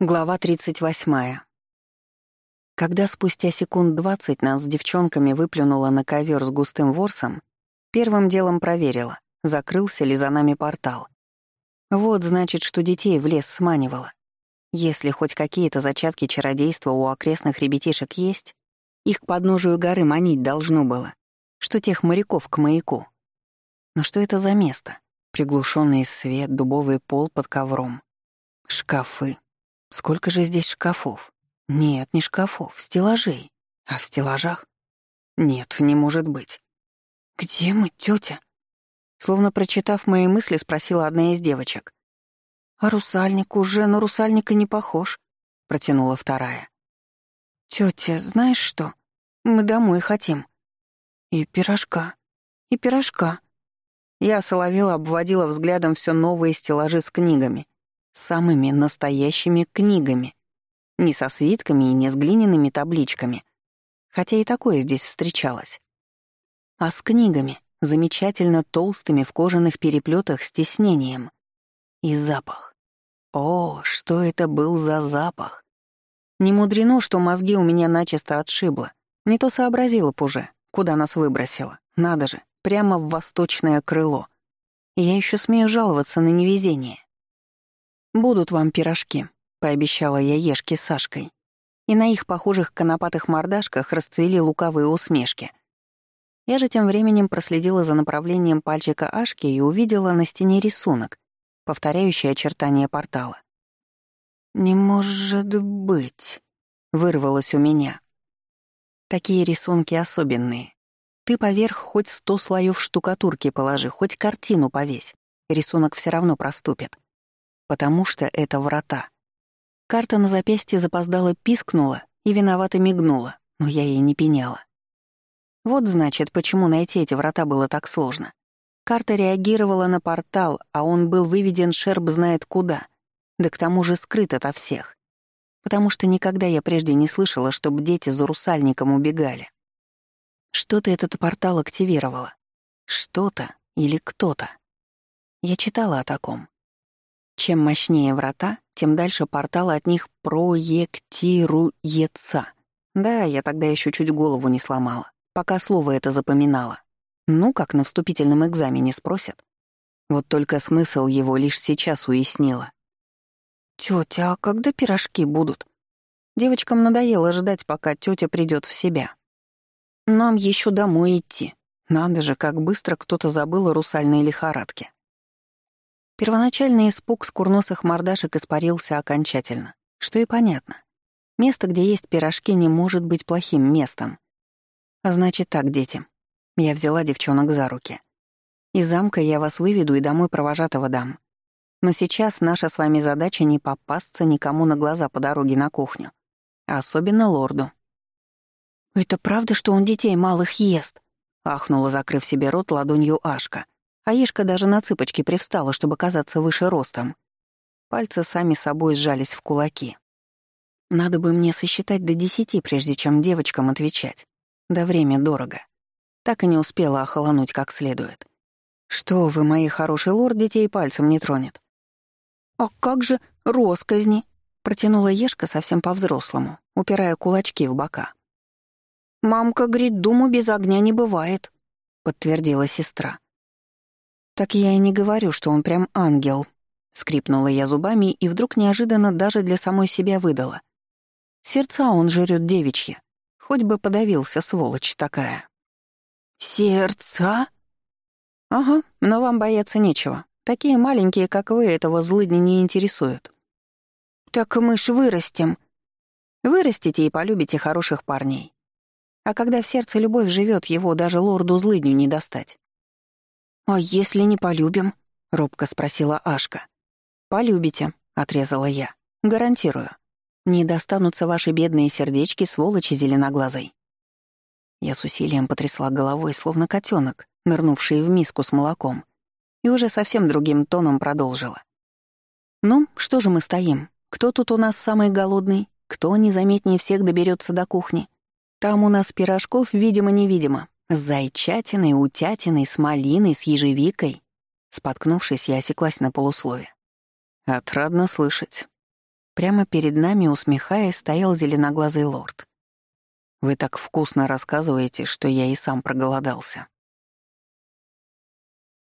Глава 38. Когда спустя секунд двадцать нас с девчонками выплюнуло на ковер с густым ворсом, первым делом проверила, закрылся ли за нами портал. Вот значит, что детей в лес сманивало. Если хоть какие-то зачатки чародейства у окрестных ребятишек есть, их к подножию горы манить должно было, что тех моряков к маяку. Но что это за место? Приглушенный свет, дубовый пол под ковром. Шкафы, Сколько же здесь шкафов? Нет, не шкафов, стеллажей. А в стеллажах? Нет, не может быть. Где мы, тетя? Словно прочитав мои мысли, спросила одна из девочек. А русальник уже на русальника не похож, протянула вторая. Тетя, знаешь что? Мы домой хотим. И пирожка. И пирожка. Я соловела обводила взглядом все новые стеллажи с книгами, самыми настоящими книгами. Не со свитками и не с глиняными табличками. Хотя и такое здесь встречалось. А с книгами, замечательно толстыми в кожаных переплетах с тиснением. И запах. О, что это был за запах! Не мудрено, что мозги у меня начисто отшибло. Не то сообразила б уже, куда нас выбросило. Надо же, прямо в восточное крыло. Я еще смею жаловаться на невезение. «Будут вам пирожки», — пообещала я Ешке с Сашкой. И на их похожих конопатых мордашках расцвели лукавые усмешки. Я же тем временем проследила за направлением пальчика Ашки и увидела на стене рисунок, повторяющий очертания портала. «Не может быть», — вырвалось у меня. Такие рисунки особенные. Ты поверх хоть сто слоев штукатурки положи, хоть картину повесь. Рисунок все равно проступит потому что это врата. Карта на запястье запоздала пискнула и виновато мигнула, но я ей не пеняла. Вот значит, почему найти эти врата было так сложно. Карта реагировала на портал, а он был выведен шерб знает куда, да к тому же скрыт ото всех. Потому что никогда я прежде не слышала, чтобы дети за русальником убегали. Что-то этот портал активировало. Что-то или кто-то. Я читала о таком. Чем мощнее врата, тем дальше портал от них проектируется. Да, я тогда еще чуть голову не сломала, пока слово это запоминала. Ну, как на вступительном экзамене спросят. Вот только смысл его лишь сейчас уяснила. «Тётя, а когда пирожки будут?» Девочкам надоело ждать, пока тётя придёт в себя. «Нам ещё домой идти. Надо же, как быстро кто-то забыл о русальной лихорадке. Первоначальный испуг с курносых мордашек испарился окончательно, что и понятно. Место, где есть пирожки, не может быть плохим местом. А значит так, дети. Я взяла девчонок за руки. Из замка я вас выведу и домой провожатого дам. Но сейчас наша с вами задача не попасться никому на глаза по дороге на кухню. А особенно лорду. «Это правда, что он детей малых ест?» — ахнула, закрыв себе рот ладонью Ашка — Аишка даже на цыпочки привстала, чтобы казаться выше ростом. Пальцы сами собой сжались в кулаки. Надо бы мне сосчитать до десяти, прежде чем девочкам отвечать. Да время дорого. Так и не успела охолонуть как следует. Что вы, мои хороший лорд, детей пальцем не тронет. «А как же росказни?» — протянула Ешка совсем по-взрослому, упирая кулачки в бока. «Мамка говорит, думу без огня не бывает», — подтвердила сестра. «Так я и не говорю, что он прям ангел», — скрипнула я зубами и вдруг неожиданно даже для самой себя выдала. «Сердца он жрет девичьи. Хоть бы подавился, сволочь такая». «Сердца?» «Ага, но вам бояться нечего. Такие маленькие, как вы, этого злыдни не интересуют». «Так мы ж вырастем». «Вырастите и полюбите хороших парней. А когда в сердце любовь живет, его даже лорду-злыдню не достать. «А если не полюбим?» — робко спросила Ашка. «Полюбите», — отрезала я. «Гарантирую. Не достанутся ваши бедные сердечки, сволочи зеленоглазой». Я с усилием потрясла головой, словно котенок, нырнувший в миску с молоком, и уже совсем другим тоном продолжила. «Ну, что же мы стоим? Кто тут у нас самый голодный? Кто незаметнее всех доберется до кухни? Там у нас пирожков, видимо-невидимо, с зайчатиной, утятиной, с малиной, с ежевикой. Споткнувшись, я осеклась на полуслове. Отрадно слышать. Прямо перед нами, усмехаясь, стоял зеленоглазый лорд. «Вы так вкусно рассказываете, что я и сам проголодался».